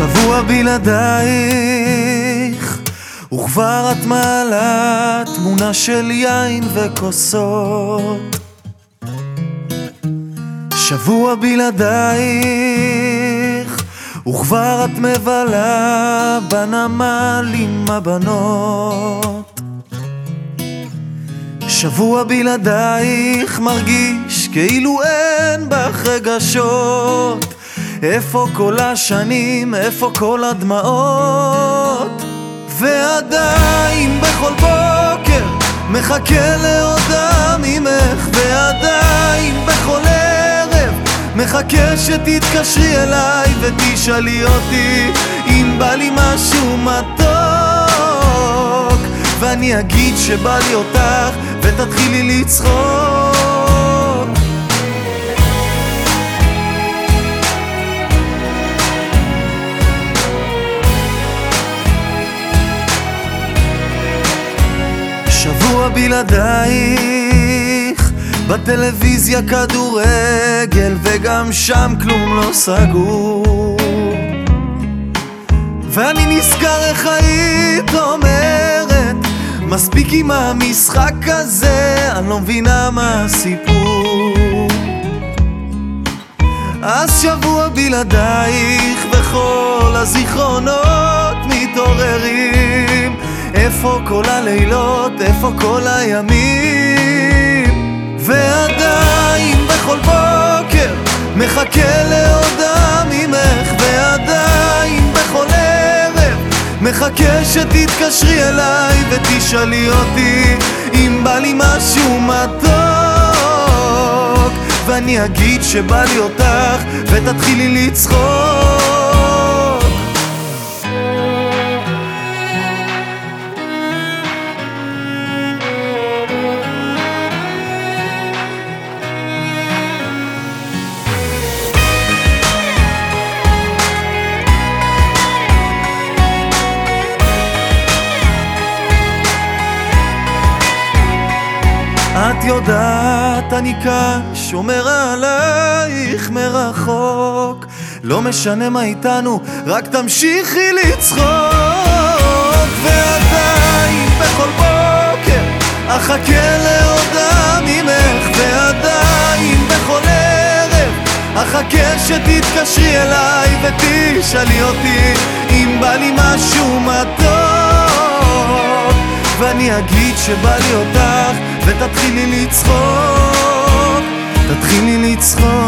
שבוע בלעדייך, וכבר את מעלה תמונה של יין וכוסות. שבוע בלעדייך, וכבר את מבלה בנמל עם הבנות. שבוע בלעדייך מרגיש כאילו אין בך רגשות. איפה כל השנים, איפה כל הדמעות? ועדיין בכל בוקר מחכה להודעה ממך ועדיין בכל ערב מחכה שתתקשרי אליי ותשאלי אותי אם בא לי משהו מתוק ואני אגיד שבא לי אותך ותתחילי לצחוק בלעדייך. בטלוויזיה כדורגל וגם שם כלום לא סגור. ואני נזכר איך היית אומרת מספיק עם המשחק הזה, אני לא מבינה מה הסיפור. אז שבוע בלעדייך וכל הזיכרונות מתעוררים איפה כל הלילות, איפה כל הימים? ועדיין בכל בוקר מחכה להודעה ממך ועדיין בכל ערב מחכה שתתקשרי אליי ותשאלי אותי אם בא לי משהו מתוק. ואני אגיד שבא לי אותך ותתחילי לצחוק את יודעת, אני כאן שומר עלייך מרחוק. לא משנה מה איתנו, רק תמשיכי לצחוק. ועדיין בכל בוקר אחכה להודעה ממך. ועדיין בכל ערב אחכה שתתקשרי אליי ותשאלי אותי אם בא לי משהו מתוק ואני אגיד שבא לי אותך ותתחילי לצחוק. תתחילי לצחוק.